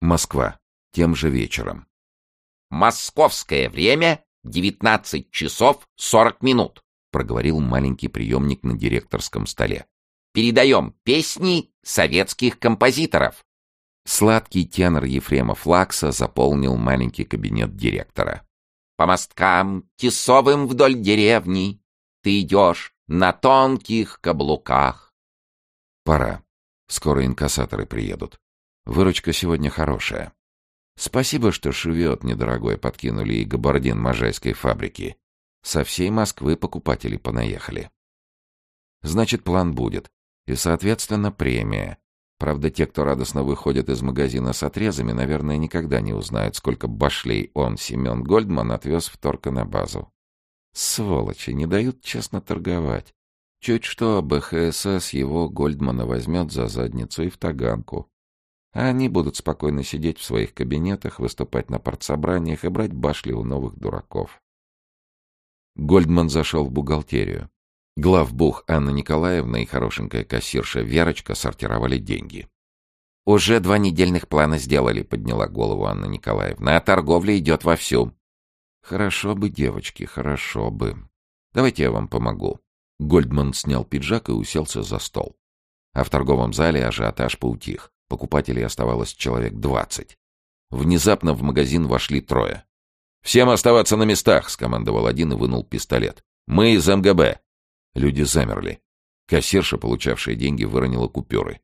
Москва. Тем же вечером. «Московское время — 19 часов 40 минут», — проговорил маленький приемник на директорском столе. «Передаем песни советских композиторов». Сладкий тенор Ефрема Флакса заполнил маленький кабинет директора. «По мосткам, тесовым вдоль деревни, ты идешь на тонких каблуках». «Пора. Скоро инкассаторы приедут. Выручка сегодня хорошая. Спасибо, что шевет недорогой подкинули и габардин можайской фабрики. Со всей Москвы покупатели понаехали. Значит, план будет. И, соответственно, премия. Правда, те, кто радостно выходит из магазина с отрезами, наверное, никогда не узнают, сколько башлей он, Семен Гольдман, отвез в торка на базу. Сволочи, не дают честно торговать. Чуть что, БХСС его Гольдмана возьмет за задницу и в таганку. А они будут спокойно сидеть в своих кабинетах, выступать на партсобраниях и брать башли у новых дураков. Гольдман зашел в бухгалтерию. Главбух Анна Николаевна и хорошенькая кассирша Верочка сортировали деньги. «Уже два недельных плана сделали», — подняла голову Анна Николаевна. «А торговля идет вовсю». «Хорошо бы, девочки, хорошо бы. Давайте я вам помогу». Гольдман снял пиджак и уселся за стол. А в торговом зале ажиотаж поутих. Покупателей оставалось человек двадцать. Внезапно в магазин вошли трое. «Всем оставаться на местах!» — скомандовал один и вынул пистолет. «Мы из МГБ!» Люди замерли. Кассирша, получавшая деньги, выронила купюры.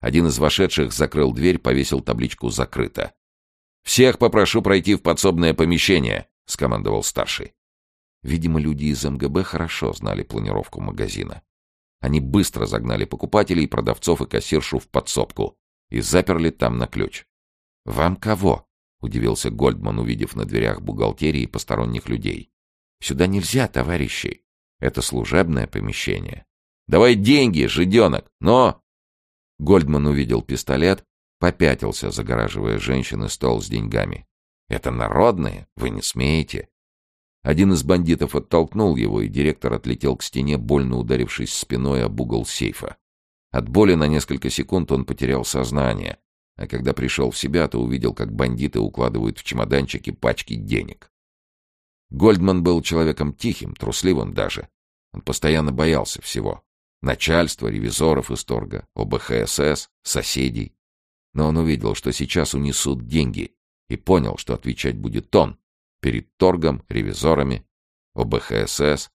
Один из вошедших закрыл дверь, повесил табличку «Закрыто». «Всех попрошу пройти в подсобное помещение», — скомандовал старший. Видимо, люди из МГБ хорошо знали планировку магазина. Они быстро загнали покупателей, продавцов и кассиршу в подсобку и заперли там на ключ. «Вам кого?» — удивился Гольдман, увидев на дверях бухгалтерии посторонних людей. «Сюда нельзя, товарищи. Это служебное помещение. Давай деньги, жиденок, но...» Гольдман увидел пистолет, попятился, загораживая женщины стол с деньгами. «Это народные, вы не смеете». Один из бандитов оттолкнул его, и директор отлетел к стене, больно ударившись спиной об угол сейфа. От боли на несколько секунд он потерял сознание, а когда пришел в себя, то увидел, как бандиты укладывают в чемоданчики пачки денег. Гольдман был человеком тихим, трусливым даже. Он постоянно боялся всего. Начальства, ревизоров из торга, ОБХСС, соседей. Но он увидел, что сейчас унесут деньги, и понял, что отвечать будет он перед торгом, ревизорами, ОБХСС,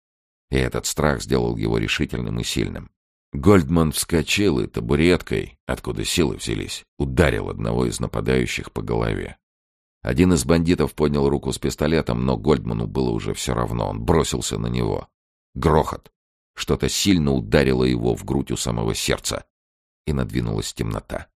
и этот страх сделал его решительным и сильным. Гольдман вскочил и табуреткой, откуда силы взялись, ударил одного из нападающих по голове. Один из бандитов поднял руку с пистолетом, но Гольдману было уже все равно, он бросился на него. Грохот. Что-то сильно ударило его в грудь у самого сердца. И надвинулась темнота.